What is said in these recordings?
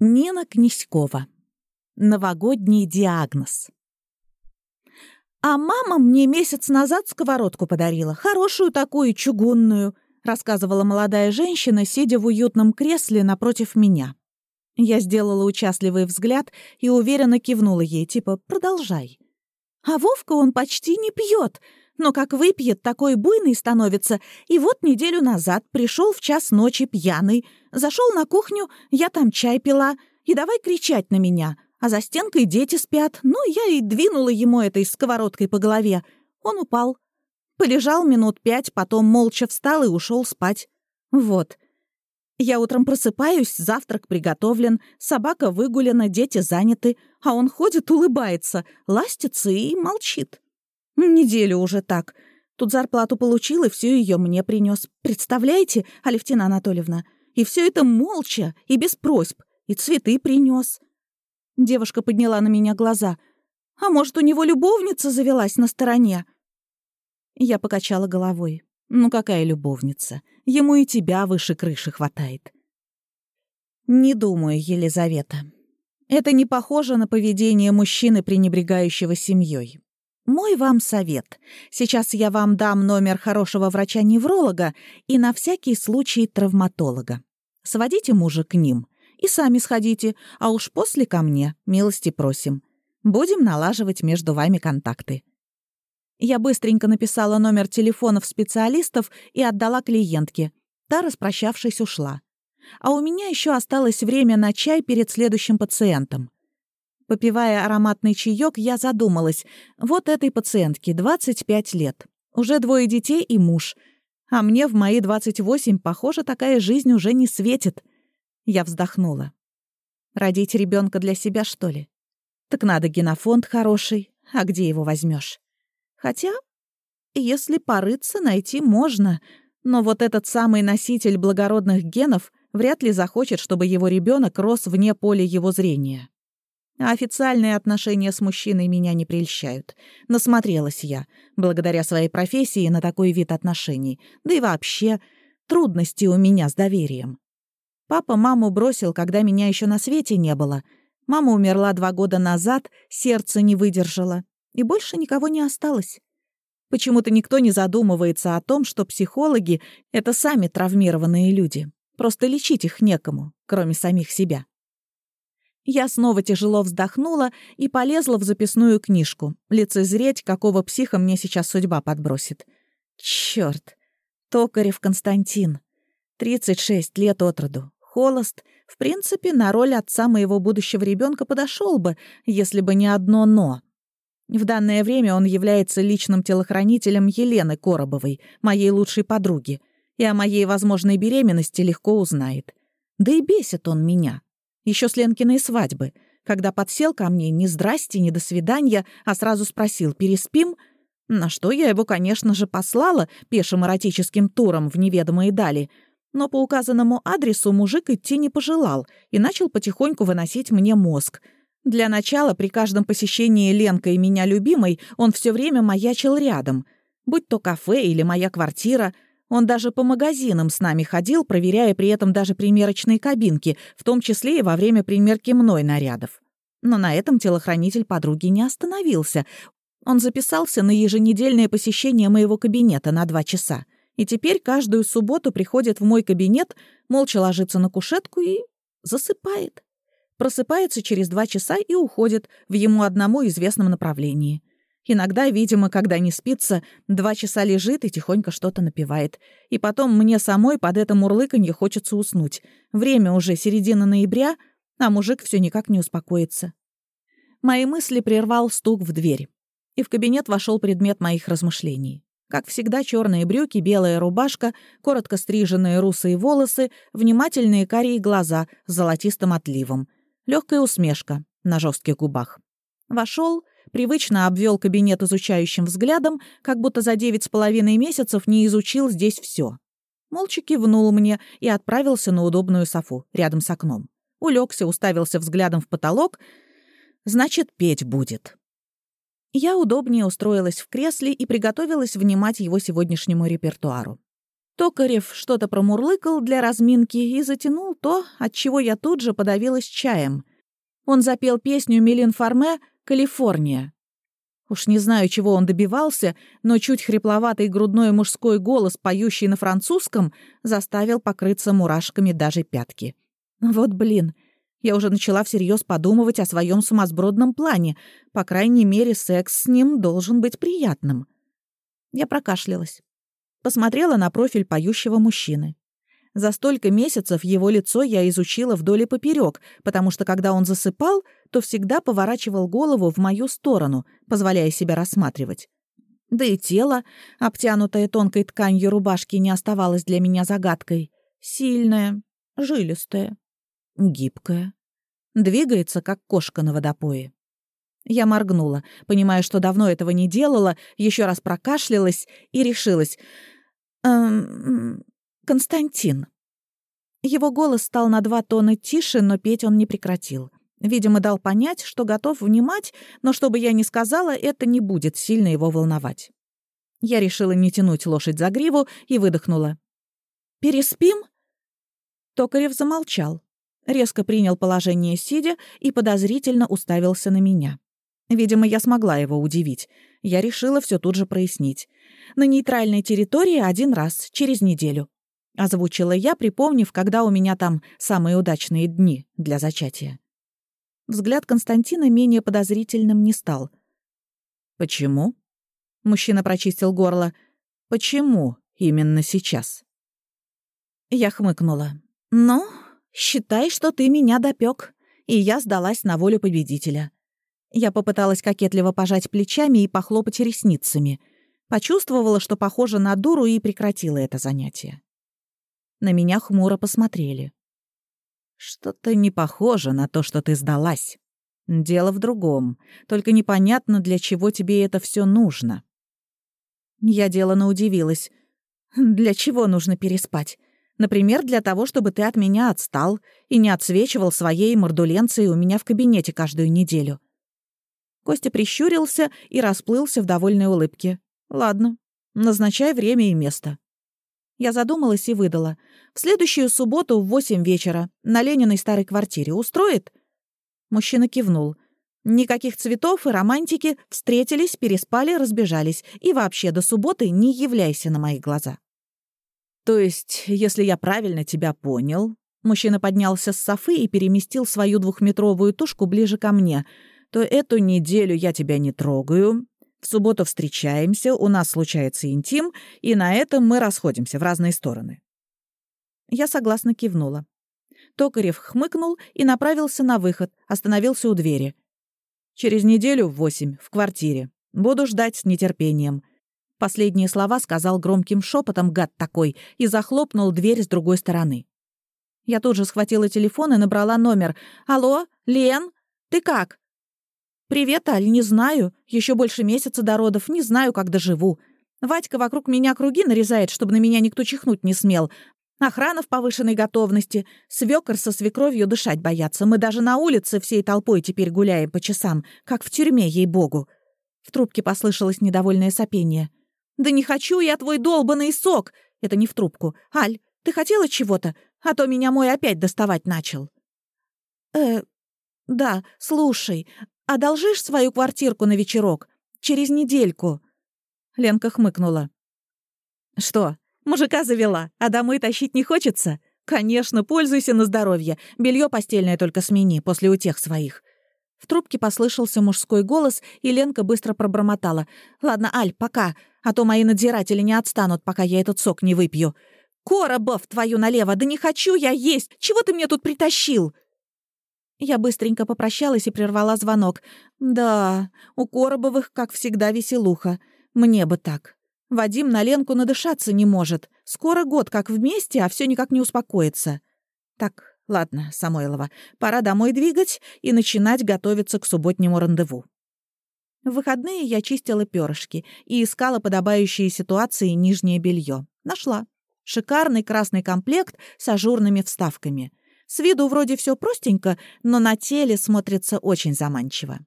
Нина Князькова. Новогодний диагноз. «А мама мне месяц назад сковородку подарила, хорошую такую, чугунную», рассказывала молодая женщина, сидя в уютном кресле напротив меня. Я сделала участливый взгляд и уверенно кивнула ей, типа «продолжай». «А Вовка он почти не пьет, но как выпьет, такой буйный становится. И вот неделю назад пришел в час ночи пьяный, зашел на кухню, я там чай пила, и давай кричать на меня. А за стенкой дети спят. Ну, я и двинула ему этой сковородкой по голове. Он упал. Полежал минут пять, потом молча встал и ушел спать. Вот. Я утром просыпаюсь, завтрак приготовлен, собака выгулена, дети заняты, а он ходит, улыбается, ластится и молчит. Неделю уже так. Тут зарплату получил и все ее мне принес. Представляете, Алевтина Анатольевна? И все это молча и без просьб. И цветы принес. Девушка подняла на меня глаза. А может, у него любовница завелась на стороне? Я покачала головой. Ну какая любовница? Ему и тебя выше крыши хватает. Не думаю, Елизавета. Это не похоже на поведение мужчины, пренебрегающего семьей. Мой вам совет. Сейчас я вам дам номер хорошего врача-невролога и на всякий случай травматолога. Сводите мужа к ним и сами сходите, а уж после ко мне, милости просим. Будем налаживать между вами контакты. Я быстренько написала номер телефонов специалистов и отдала клиентке. Та, распрощавшись, ушла. А у меня еще осталось время на чай перед следующим пациентом. Попивая ароматный чаек, я задумалась. Вот этой пациентке 25 лет. Уже двое детей и муж. А мне в мои 28, похоже, такая жизнь уже не светит. Я вздохнула. Родить ребенка для себя, что ли? Так надо генофонд хороший. А где его возьмешь? Хотя, если порыться, найти можно. Но вот этот самый носитель благородных генов вряд ли захочет, чтобы его ребенок рос вне поля его зрения. А официальные отношения с мужчиной меня не прельщают. Насмотрелась я, благодаря своей профессии, на такой вид отношений. Да и вообще, трудности у меня с доверием. Папа маму бросил, когда меня еще на свете не было. Мама умерла два года назад, сердце не выдержало. И больше никого не осталось. Почему-то никто не задумывается о том, что психологи — это сами травмированные люди. Просто лечить их некому, кроме самих себя. Я снова тяжело вздохнула и полезла в записную книжку, лицезреть, какого психа мне сейчас судьба подбросит. Чёрт! Токарев Константин. 36 лет от роду. Холост. В принципе, на роль отца моего будущего ребенка подошел бы, если бы не одно «но». В данное время он является личным телохранителем Елены Коробовой, моей лучшей подруги, и о моей возможной беременности легко узнает. Да и бесит он меня еще с Ленкиной свадьбы, когда подсел ко мне ни здрасте, ни до свидания, а сразу спросил «переспим?», на что я его, конечно же, послала пешим эротическим туром в неведомые дали, но по указанному адресу мужик идти не пожелал и начал потихоньку выносить мне мозг. Для начала при каждом посещении Ленкой меня любимой он все время маячил рядом. Будь то кафе или моя квартира, он даже по магазинам с нами ходил, проверяя при этом даже примерочные кабинки, в том числе и во время примерки мной нарядов. Но на этом телохранитель подруги не остановился. Он записался на еженедельное посещение моего кабинета на два часа. И теперь каждую субботу приходит в мой кабинет, молча ложится на кушетку и засыпает. Просыпается через два часа и уходит в ему одному известном направлении — Иногда, видимо, когда не спится, два часа лежит и тихонько что-то напевает. И потом мне самой под это мурлыканье хочется уснуть. Время уже середина ноября, а мужик все никак не успокоится. Мои мысли прервал стук в дверь. И в кабинет вошел предмет моих размышлений. Как всегда, черные брюки, белая рубашка, коротко стриженные русые волосы, внимательные карие глаза с золотистым отливом, легкая усмешка на жестких губах. Вошел привычно обвел кабинет изучающим взглядом, как будто за девять с половиной месяцев не изучил здесь все. Молча кивнул мне и отправился на удобную софу рядом с окном. Улегся, уставился взглядом в потолок. Значит, петь будет. Я удобнее устроилась в кресле и приготовилась внимать его сегодняшнему репертуару. Токарев что-то промурлыкал для разминки и затянул то, от чего я тут же подавилась чаем. Он запел песню Мелин Фарме «Калифорния». Уж не знаю, чего он добивался, но чуть хрипловатый грудной мужской голос, поющий на французском, заставил покрыться мурашками даже пятки. Вот блин, я уже начала всерьез подумывать о своем сумасбродном плане. По крайней мере, секс с ним должен быть приятным. Я прокашлялась. Посмотрела на профиль поющего мужчины. За столько месяцев его лицо я изучила вдоль и поперек, потому что когда он засыпал, то всегда поворачивал голову в мою сторону, позволяя себя рассматривать. Да и тело, обтянутое тонкой тканью рубашки, не оставалось для меня загадкой. Сильное, жилистое, гибкое. Двигается, как кошка на водопое. Я моргнула, понимая, что давно этого не делала, еще раз прокашлялась и решилась. «Эм, Константин». Его голос стал на два тона тише, но петь он не прекратил. Видимо, дал понять, что готов внимать, но что бы я ни сказала, это не будет сильно его волновать. Я решила не тянуть лошадь за гриву и выдохнула. «Переспим?» Токарев замолчал, резко принял положение сидя и подозрительно уставился на меня. Видимо, я смогла его удивить. Я решила все тут же прояснить. На нейтральной территории один раз, через неделю. — озвучила я, припомнив, когда у меня там самые удачные дни для зачатия. Взгляд Константина менее подозрительным не стал. «Почему?» — мужчина прочистил горло. «Почему именно сейчас?» Я хмыкнула. «Ну, считай, что ты меня допек, и я сдалась на волю победителя». Я попыталась кокетливо пожать плечами и похлопать ресницами. Почувствовала, что похожа на дуру, и прекратила это занятие. На меня хмуро посмотрели. «Что-то не похоже на то, что ты сдалась. Дело в другом. Только непонятно, для чего тебе это все нужно». Я делано удивилась. «Для чего нужно переспать? Например, для того, чтобы ты от меня отстал и не отсвечивал своей мордуленцией у меня в кабинете каждую неделю». Костя прищурился и расплылся в довольной улыбке. «Ладно, назначай время и место». Я задумалась и выдала. «В следующую субботу в восемь вечера на Лениной старой квартире устроит?» Мужчина кивнул. Никаких цветов и романтики, встретились, переспали, разбежались. И вообще до субботы не являйся на мои глаза. «То есть, если я правильно тебя понял...» Мужчина поднялся с софы и переместил свою двухметровую тушку ближе ко мне. «То эту неделю я тебя не трогаю, в субботу встречаемся, у нас случается интим, и на этом мы расходимся в разные стороны». Я согласно кивнула. Токарев хмыкнул и направился на выход, остановился у двери. «Через неделю в восемь, в квартире. Буду ждать с нетерпением». Последние слова сказал громким шепотом гад такой и захлопнул дверь с другой стороны. Я тут же схватила телефон и набрала номер. «Алло, Лен, ты как?» «Привет, Аль, не знаю. Еще больше месяца до родов, не знаю, как доживу. Вадька вокруг меня круги нарезает, чтобы на меня никто чихнуть не смел. Охрана в повышенной готовности. Свекор со свекровью дышать боятся. Мы даже на улице всей толпой теперь гуляем по часам, как в тюрьме, ей-богу». В трубке послышалось недовольное сопение. «Да не хочу я твой долбанный сок!» Это не в трубку. «Аль, ты хотела чего-то? А то меня мой опять доставать начал». «Э, да, слушай, Одолжишь свою квартирку на вечерок? Через недельку?» Ленка хмыкнула. «Что, мужика завела, а домой тащить не хочется? Конечно, пользуйся на здоровье. Белье постельное только смени после утех своих». В трубке послышался мужской голос, и Ленка быстро пробормотала. «Ладно, Аль, пока, а то мои надзиратели не отстанут, пока я этот сок не выпью. Коробов твою налево, да не хочу я есть! Чего ты мне тут притащил?» Я быстренько попрощалась и прервала звонок. «Да, у Коробовых, как всегда, веселуха. Мне бы так. Вадим на Ленку надышаться не может. Скоро год как вместе, а все никак не успокоится. Так, ладно, Самойлова, пора домой двигать и начинать готовиться к субботнему рандеву». В выходные я чистила перышки и искала подобающие ситуации нижнее белье. Нашла. Шикарный красный комплект с ажурными вставками — с виду вроде все простенько, но на теле смотрится очень заманчиво.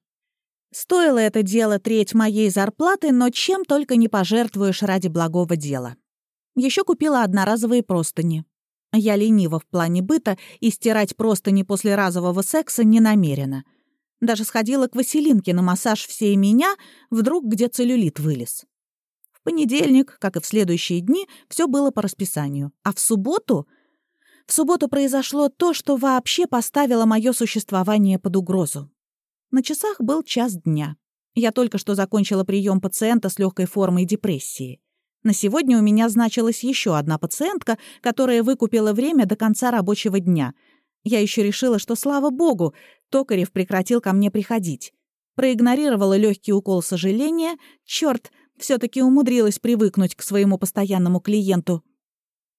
Стоило это дело треть моей зарплаты, но чем только не пожертвуешь ради благого дела. Еще купила одноразовые простыни. Я ленива в плане быта и стирать простыни после разового секса не намерена. Даже сходила к Василинке на массаж всей меня, вдруг где целлюлит вылез. В понедельник, как и в следующие дни, все было по расписанию. А в субботу... В субботу произошло то, что вообще поставило мое существование под угрозу. На часах был час дня. Я только что закончила прием пациента с легкой формой депрессии. На сегодня у меня значилась еще одна пациентка, которая выкупила время до конца рабочего дня. Я еще решила, что, слава богу, Токарев прекратил ко мне приходить. Проигнорировала легкий укол сожаления. Черт, все-таки умудрилась привыкнуть к своему постоянному клиенту.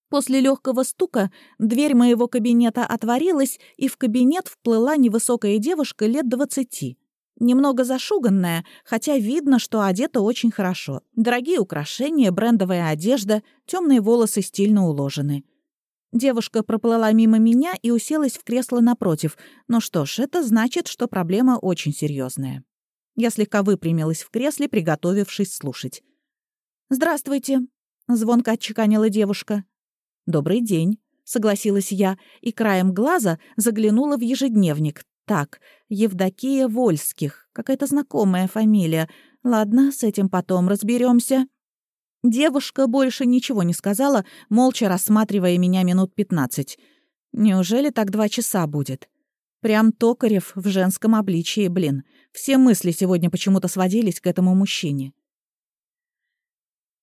После легкого стука дверь моего кабинета отворилась, и в кабинет вплыла невысокая девушка лет двадцати. Немного зашуганная, хотя видно, что одета очень хорошо. Дорогие украшения, брендовая одежда, темные волосы стильно уложены. Девушка проплыла мимо меня и уселась в кресло напротив. Ну что ж, это значит, что проблема очень серьезная. Я слегка выпрямилась в кресле, приготовившись слушать. «Здравствуйте», — звонко отчеканила девушка. «Добрый день», — согласилась я и краем глаза заглянула в ежедневник. Так, Евдокия Вольских. Какая-то знакомая фамилия. Ладно, с этим потом разберемся. Девушка больше ничего не сказала, молча рассматривая меня минут пятнадцать. Неужели так два часа будет? Прям Токарев в женском обличии, блин. Все мысли сегодня почему-то сводились к этому мужчине.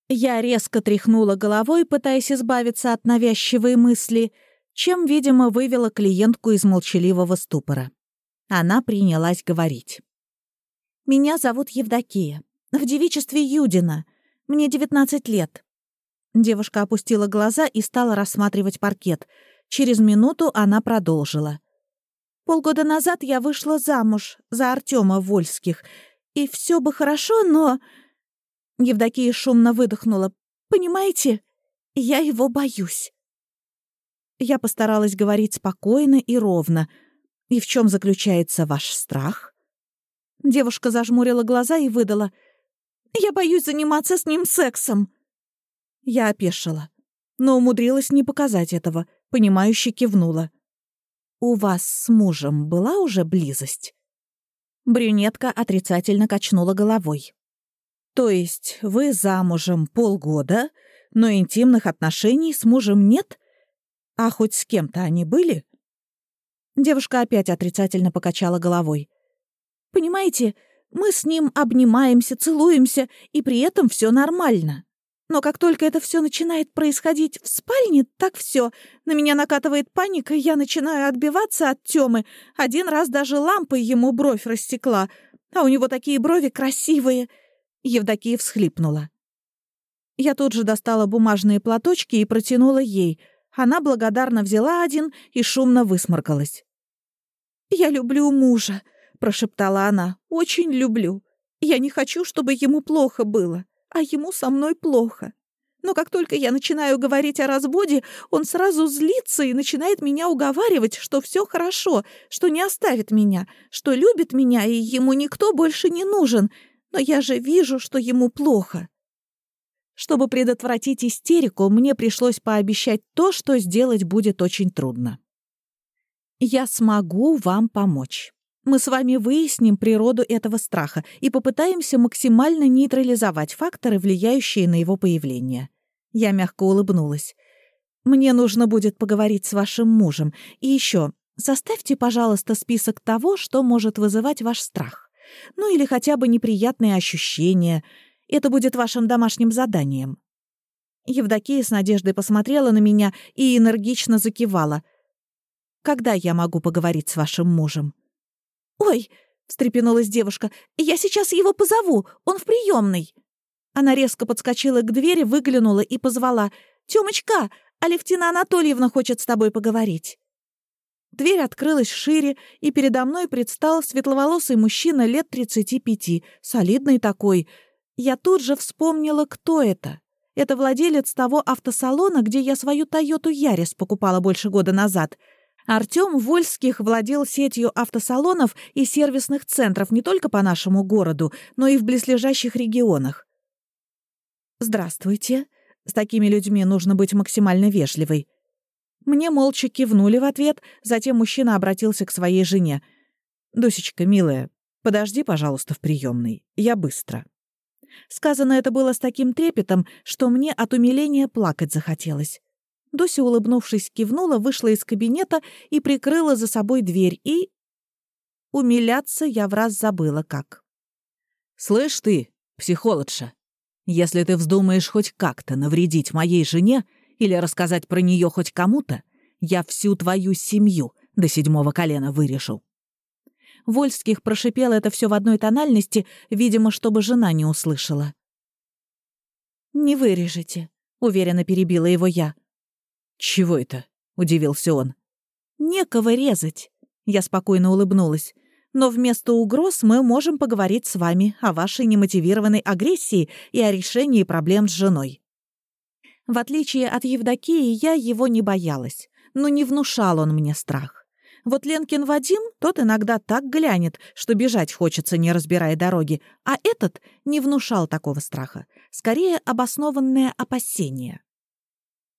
Я резко тряхнула головой, пытаясь избавиться от навязчивой мысли, чем, видимо, вывела клиентку из молчаливого ступора. Она принялась говорить. «Меня зовут Евдокия. В девичестве Юдина. Мне 19 лет». Девушка опустила глаза и стала рассматривать паркет. Через минуту она продолжила. «Полгода назад я вышла замуж за Артема Вольских. И все бы хорошо, но...» Евдокия шумно выдохнула. «Понимаете, я его боюсь». Я постаралась говорить спокойно и ровно — «И в чем заключается ваш страх?» Девушка зажмурила глаза и выдала. «Я боюсь заниматься с ним сексом». Я опешила, но умудрилась не показать этого, понимающе кивнула. «У вас с мужем была уже близость?» Брюнетка отрицательно качнула головой. «То есть вы замужем полгода, но интимных отношений с мужем нет? А хоть с кем-то они были?» Девушка опять отрицательно покачала головой. «Понимаете, мы с ним обнимаемся, целуемся, и при этом все нормально. Но как только это все начинает происходить в спальне, так все. На меня накатывает паника, я начинаю отбиваться от Тёмы. Один раз даже лампой ему бровь растекла. А у него такие брови красивые. Евдокия всхлипнула. Я тут же достала бумажные платочки и протянула ей. Она благодарно взяла один и шумно высморкалась. «Я люблю мужа», — прошептала она. «Очень люблю. Я не хочу, чтобы ему плохо было, а ему со мной плохо. Но как только я начинаю говорить о разводе, он сразу злится и начинает меня уговаривать, что все хорошо, что не оставит меня, что любит меня и ему никто больше не нужен. Но я же вижу, что ему плохо». Чтобы предотвратить истерику, мне пришлось пообещать то, что сделать будет очень трудно. Я смогу вам помочь. Мы с вами выясним природу этого страха и попытаемся максимально нейтрализовать факторы, влияющие на его появление. Я мягко улыбнулась. Мне нужно будет поговорить с вашим мужем. И еще, составьте, пожалуйста, список того, что может вызывать ваш страх. Ну или хотя бы неприятные ощущения. Это будет вашим домашним заданием. Евдокия с надеждой посмотрела на меня и энергично закивала — когда я могу поговорить с вашим мужем?» «Ой!» — встрепенулась девушка. «Я сейчас его позову, он в приемной. Она резко подскочила к двери, выглянула и позвала. «Тёмочка, Алевтина Анатольевна хочет с тобой поговорить». Дверь открылась шире, и передо мной предстал светловолосый мужчина лет тридцати пяти, солидный такой. Я тут же вспомнила, кто это. Это владелец того автосалона, где я свою «Тойоту Ярис» покупала больше года назад — Артём Вольских владел сетью автосалонов и сервисных центров не только по нашему городу, но и в близлежащих регионах. «Здравствуйте», — С такими людьми нужно быть максимально вежливой. Мне молча кивнули в ответ, затем мужчина обратился к своей жене. «Дусечка, милая, подожди, пожалуйста, в приемной. Я быстро». Сказано это было с таким трепетом, что мне от умиления плакать захотелось. Дуся, улыбнувшись, кивнула, вышла из кабинета и прикрыла за собой дверь, и... Умиляться я в раз забыла как. «Слышь ты, психологша, если ты вздумаешь хоть как-то навредить моей жене или рассказать про нее хоть кому-то, я всю твою семью до седьмого колена вырежу». Вольских прошипел это все в одной тональности, видимо, чтобы жена не услышала. «Не вырежете», — уверенно перебила его я. «Чего это?» — удивился он. «Некого резать», — я спокойно улыбнулась. «Но вместо угроз мы можем поговорить с вами о вашей немотивированной агрессии и о решении проблем с женой». В отличие от Евдокии, я его не боялась, но не внушал он мне страх. Вот Ленкин Вадим, тот иногда так глянет, что бежать хочется, не разбирая дороги, а этот не внушал такого страха, скорее обоснованное опасение.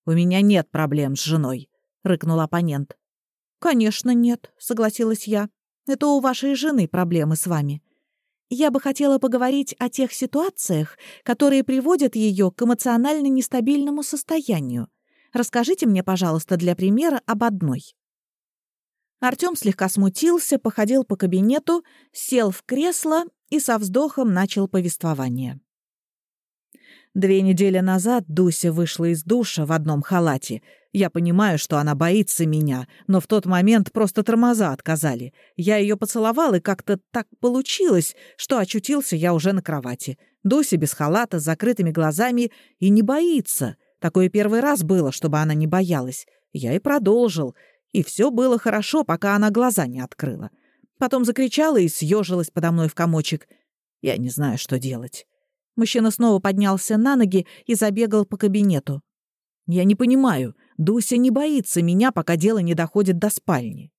«У меня нет проблем с женой», — рыкнул оппонент. «Конечно нет», — согласилась я. «Это у вашей жены проблемы с вами. Я бы хотела поговорить о тех ситуациях, которые приводят ее к эмоционально нестабильному состоянию. Расскажите мне, пожалуйста, для примера об одной». Артём слегка смутился, походил по кабинету, сел в кресло и со вздохом начал повествование. Две недели назад Дуся вышла из душа в одном халате. Я понимаю, что она боится меня, но в тот момент просто тормоза отказали. Я ее поцеловал, и как-то так получилось, что очутился я уже на кровати. Дуся без халата, с закрытыми глазами и не боится. Такое первый раз было, чтобы она не боялась. Я и продолжил. И все было хорошо, пока она глаза не открыла. Потом закричала и съежилась подо мной в комочек. Я не знаю, что делать. Мужчина снова поднялся на ноги и забегал по кабинету. «Я не понимаю, Дуся не боится меня, пока дело не доходит до спальни».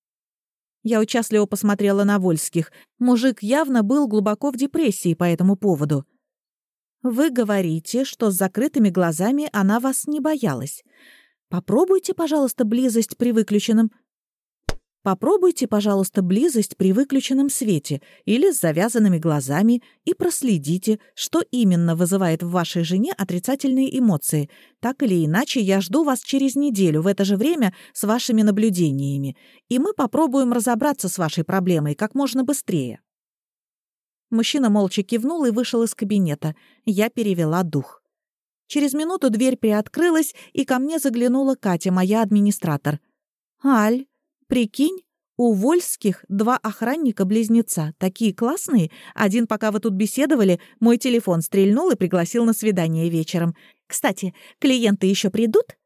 Я участливо посмотрела на Вольских. Мужик явно был глубоко в депрессии по этому поводу. «Вы говорите, что с закрытыми глазами она вас не боялась. Попробуйте, пожалуйста, близость при выключенном Попробуйте, пожалуйста, близость при выключенном свете или с завязанными глазами и проследите, что именно вызывает в вашей жене отрицательные эмоции. Так или иначе, я жду вас через неделю в это же время с вашими наблюдениями, и мы попробуем разобраться с вашей проблемой как можно быстрее». Мужчина молча кивнул и вышел из кабинета. Я перевела дух. Через минуту дверь приоткрылась, и ко мне заглянула Катя, моя администратор. «Аль, Прикинь, у Вольских два охранника-близнеца. Такие классные. Один, пока вы тут беседовали, мой телефон стрельнул и пригласил на свидание вечером. Кстати, клиенты еще придут?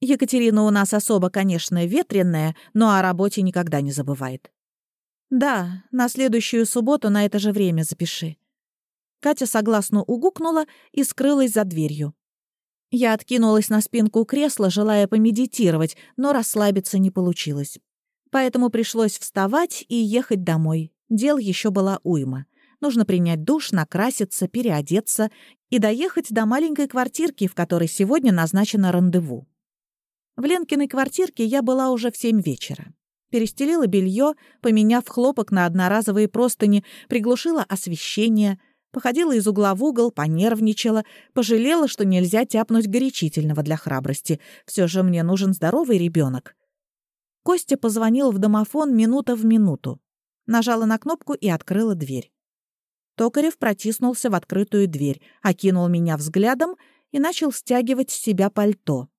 Екатерина у нас особо, конечно, ветренная, но о работе никогда не забывает. Да, на следующую субботу на это же время запиши. Катя согласно угукнула и скрылась за дверью. Я откинулась на спинку кресла, желая помедитировать, но расслабиться не получилось. Поэтому пришлось вставать и ехать домой. Дел еще была уйма. Нужно принять душ, накраситься, переодеться и доехать до маленькой квартирки, в которой сегодня назначено рандеву. В Ленкиной квартирке я была уже в семь вечера. Перестелила белье, поменяв хлопок на одноразовые простыни, приглушила освещение, Походила из угла в угол, понервничала, пожалела, что нельзя тяпнуть горячительного для храбрости. Все же мне нужен здоровый ребенок. Костя позвонил в домофон минута в минуту. Нажала на кнопку и открыла дверь. Токарев протиснулся в открытую дверь, окинул меня взглядом и начал стягивать с себя пальто.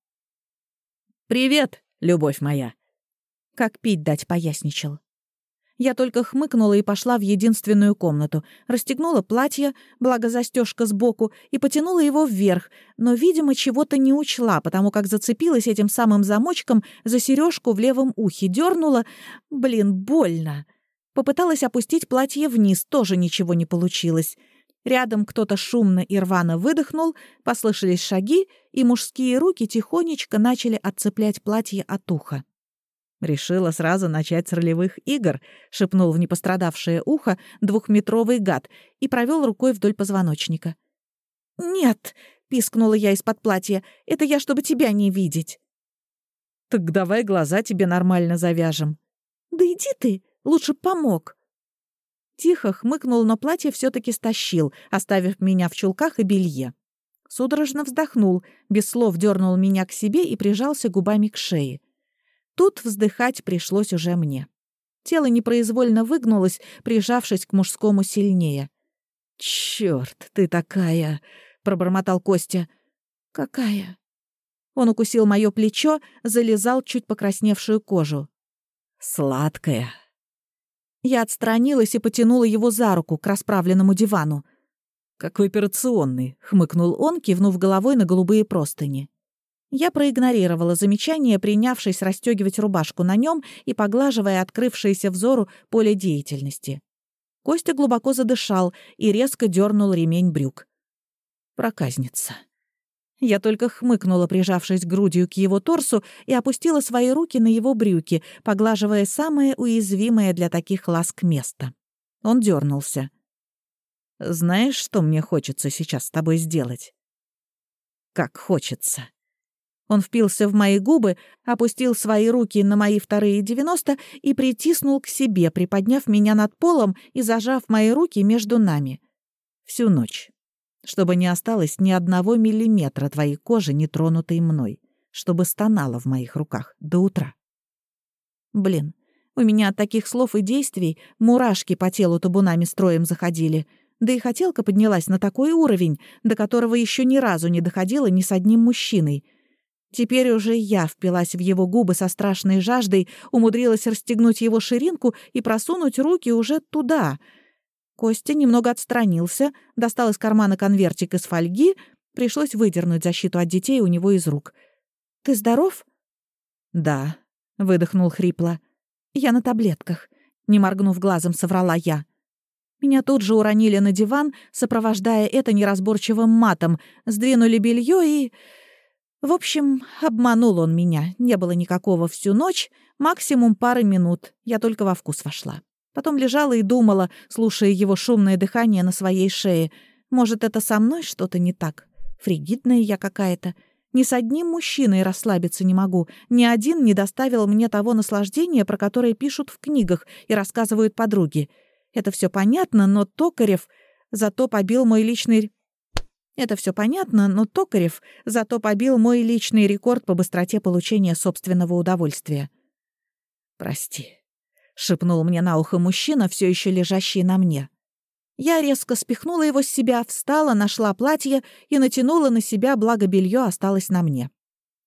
«Привет, любовь моя!» Как пить дать поясничал. Я только хмыкнула и пошла в единственную комнату, расстегнула платье, благо застежка сбоку, и потянула его вверх, но, видимо, чего-то не учла, потому как зацепилась этим самым замочком за сережку в левом ухе, дернула. Блин, больно. Попыталась опустить платье вниз, тоже ничего не получилось. Рядом кто-то шумно и рвано выдохнул, послышались шаги, и мужские руки тихонечко начали отцеплять платье от уха. «Решила сразу начать с ролевых игр», — шепнул в непострадавшее ухо двухметровый гад и провел рукой вдоль позвоночника. «Нет!» — пискнула я из-под платья. «Это я, чтобы тебя не видеть». «Так давай глаза тебе нормально завяжем». «Да иди ты, лучше помог». Тихо хмыкнул, но платье все таки стащил, оставив меня в чулках и белье. Судорожно вздохнул, без слов дернул меня к себе и прижался губами к шее. Тут вздыхать пришлось уже мне. Тело непроизвольно выгнулось, прижавшись к мужскому сильнее. «Чёрт, ты такая!» — пробормотал Костя. «Какая?» Он укусил моё плечо, залезал чуть покрасневшую кожу. «Сладкая». Я отстранилась и потянула его за руку к расправленному дивану. «Как в операционный», — хмыкнул он, кивнув головой на голубые простыни. Я проигнорировала замечание, принявшись расстегивать рубашку на нем и поглаживая открывшееся взору поле деятельности. Костя глубоко задышал и резко дернул ремень брюк. Проказница. Я только хмыкнула, прижавшись грудью к его торсу, и опустила свои руки на его брюки, поглаживая самое уязвимое для таких ласк место. Он дернулся. «Знаешь, что мне хочется сейчас с тобой сделать?» «Как хочется», он впился в мои губы, опустил свои руки на мои вторые девяносто и притиснул к себе, приподняв меня над полом и зажав мои руки между нами. Всю ночь. Чтобы не осталось ни одного миллиметра твоей кожи, не тронутой мной. Чтобы стонала в моих руках до утра. Блин, у меня от таких слов и действий мурашки по телу табунами строем заходили. Да и хотелка поднялась на такой уровень, до которого еще ни разу не доходила ни с одним мужчиной — Теперь уже я впилась в его губы со страшной жаждой, умудрилась расстегнуть его ширинку и просунуть руки уже туда. Костя немного отстранился, достал из кармана конвертик из фольги, пришлось выдернуть защиту от детей у него из рук. «Ты здоров?» «Да», — выдохнул хрипло. «Я на таблетках», — не моргнув глазом, соврала я. Меня тут же уронили на диван, сопровождая это неразборчивым матом, сдвинули белье и... В общем, обманул он меня. Не было никакого всю ночь, максимум пары минут. Я только во вкус вошла. Потом лежала и думала, слушая его шумное дыхание на своей шее. Может, это со мной что-то не так? Фригидная я какая-то. Ни с одним мужчиной расслабиться не могу. Ни один не доставил мне того наслаждения, про которое пишут в книгах и рассказывают подруги. Это все понятно, но Токарев зато побил мой личный это все понятно, но Токарев зато побил мой личный рекорд по быстроте получения собственного удовольствия. «Прости», — шепнул мне на ухо мужчина, все еще лежащий на мне. Я резко спихнула его с себя, встала, нашла платье и натянула на себя, благо белье осталось на мне.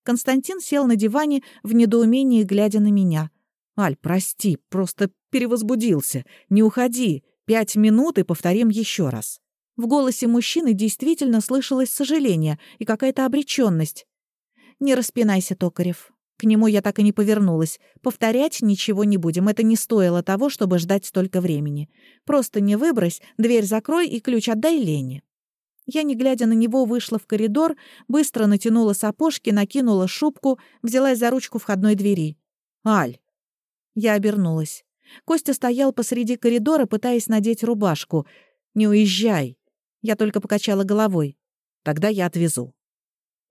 Константин сел на диване в недоумении, глядя на меня. «Аль, прости, просто перевозбудился. Не уходи. Пять минут и повторим еще раз». В голосе мужчины действительно слышалось сожаление и какая-то обречённость. «Не распинайся, Токарев». К нему я так и не повернулась. Повторять ничего не будем, это не стоило того, чтобы ждать столько времени. Просто не выбрось, дверь закрой и ключ отдай Лене. Я, не глядя на него, вышла в коридор, быстро натянула сапожки, накинула шубку, взялась за ручку входной двери. «Аль!» Я обернулась. Костя стоял посреди коридора, пытаясь надеть рубашку. «Не уезжай!» Я только покачала головой. Тогда я отвезу.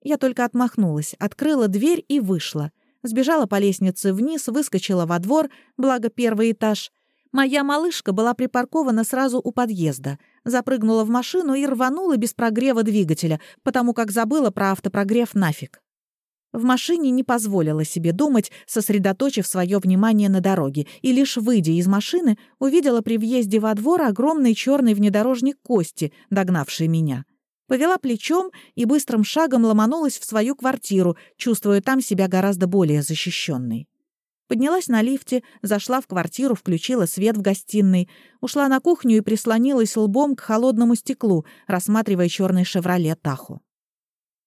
Я только отмахнулась, открыла дверь и вышла. Сбежала по лестнице вниз, выскочила во двор, благо первый этаж. Моя малышка была припаркована сразу у подъезда. Запрыгнула в машину и рванула без прогрева двигателя, потому как забыла про автопрогрев нафиг. В машине не позволила себе думать, сосредоточив свое внимание на дороге, и лишь выйдя из машины, увидела при въезде во двор огромный черный внедорожник Кости, догнавший меня. Повела плечом и быстрым шагом ломанулась в свою квартиру, чувствуя там себя гораздо более защищенной. Поднялась на лифте, зашла в квартиру, включила свет в гостиной, ушла на кухню и прислонилась лбом к холодному стеклу, рассматривая черный «Шевроле Тахо».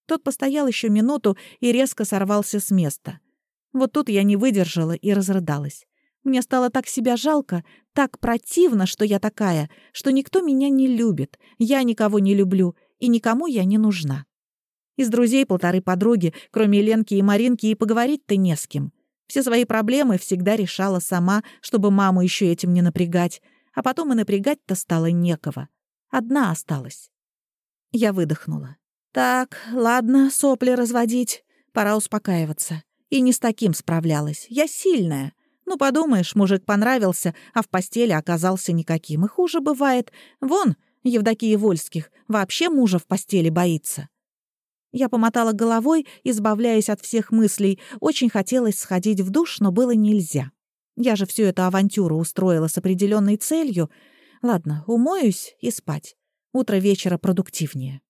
Тот постоял еще минуту и резко сорвался с места. Вот тут я не выдержала и разрыдалась. Мне стало так себя жалко, так противно, что я такая, что никто меня не любит, я никого не люблю, и никому я не нужна. Из друзей полторы подруги, кроме Ленки и Маринки, и поговорить-то не с кем. Все свои проблемы всегда решала сама, чтобы маму еще этим не напрягать, а потом и напрягать-то стало некого. Одна осталась. Я выдохнула. Так, ладно, сопли разводить. Пора успокаиваться. И не с таким справлялась. Я сильная. Ну, подумаешь, мужик понравился, а в постели оказался никаким. И хуже бывает. Вон, Евдокия Вольских, вообще мужа в постели боится. Я помотала головой, избавляясь от всех мыслей. Очень хотелось сходить в душ, но было нельзя. Я же всю эту авантюру устроила с определенной целью. Ладно, умоюсь и спать. Утро вечера продуктивнее.